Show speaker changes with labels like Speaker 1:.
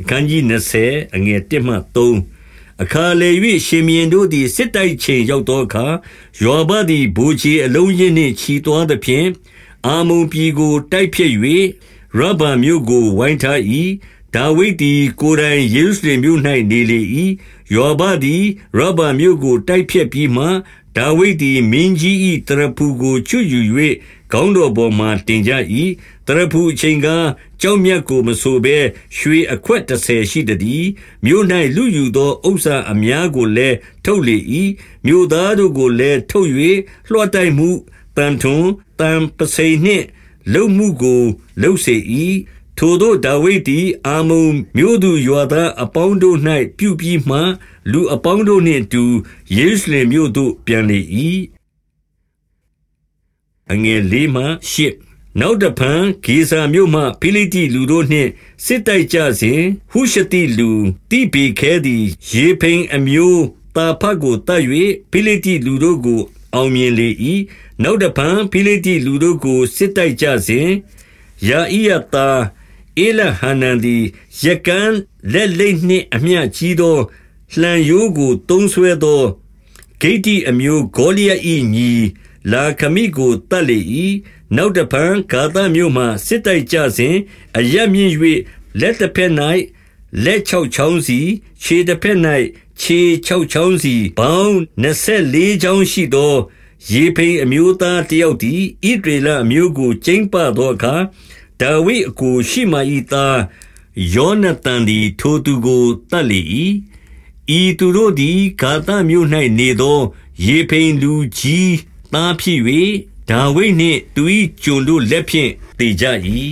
Speaker 1: အခန်းကြီး20အငယ်1မှ3အခါလေ၍ရှင်မြင်းတို့သည်စစ်တိုက်ချိန်ရောက်သောအခါယောဘသည်ဘူချီအလုံးရင်းနှင့်ခြီသွားသဖြင့်အာမုန်ပြည်ကို တိုက်ဖြတ်၍ရဗ္ဗာမြို့ကိုဝိုင်းထား၏ဒါဝိဒ်သည်ကိုယ်တိုင်ယေရုရှလင်မြို့၌နေလေ၏ယောဘသည်ရဗ္ဗာမြို့ကို တိုက်ဖြတ်ပြီးမှဒါဝိဒ်သည်မင်းကြီး၏တရဖူကိုချွတ်ယူ၍ခေါင်းတော်ပေါ်မှတင်ကြ၏တရဖူအချိန်ကား ကြောက်မြတ်ကိုမဆိုဘဲရွှေအခွက်30ရှိသည်မြို့၌လူယူသောဥစ္စာအများကိုလည်းထုတ်လေ၏မြို့သားတို့ကိုလည်းထုတ်၍လွှတ်တိုင်မှုတန်ထွန်တန်ပစိန်နှင့်လုံမှုကိုလှုပ်စေ၏ထိုသို့ဒါဝိဒ်သည်အာမုန်မြို့သူရွာသားအပေါင်းတို့၌ပြုပြီးမှလူအပေါင်းတို့နှင့်အတူယေရုရှလင်မြို့သို့ပြန်လေ၏အငယ်လေးမှရှစ် နောက်တဖန်ဂေဇာမြို့မှဖိလိတိလူတို့နှင့်စစ်တိုက်ကြစဉ်ဟုရှတိလူတိဘေခဲသည်ရေဖိန်အမျိုးတာဖတ်ကိုတတ်၍ဖိလိတိလူတို့ကို အောင်မြင်လေ၏နောက်တဖန်ဖိလိတိလူတို့ကိုစစ်တိုက်ကြစဉ်ယာဣယတာအေလဟနန်သည်ရကန်းလက်လိပ်နှင့်အမျှကြီးသောလှံရိုးကိုတုံးဆွဲသောဂိတိအမျိုးဂေါလိယ၏ညီလာခမိကိုတတ်လေ၏ နောက်တဖန်ဂါသမြို့မှစစ်တိုက်ကြစဉ်အရမြင့်၍လက်တစ်ဖက်၌လက်၆ချောင်းစီခြေတစ်ဖက်၌ခြေ၆ချောင်းစီပေါင်း24ချောင်းရှိသောရေဖိန်အမျိုးသားတယောက်သည်ဣဒရေလအမျိုးကိုကျိမ့်ပသောအခါဒါဝိဒ်အကိုရှိမာ၏သားယောနသန်သည်ထိုသူကိုတတ်လေ၏ဤသူတို့သည်ဂါသမြို့၌နေသော ရေဖိန်လူကြီးသားဖြစ်၍ ဒါဝိဒ်နှင့်သူ၏ကျွန်တို့လက်ဖြင့်တည်ကြ၏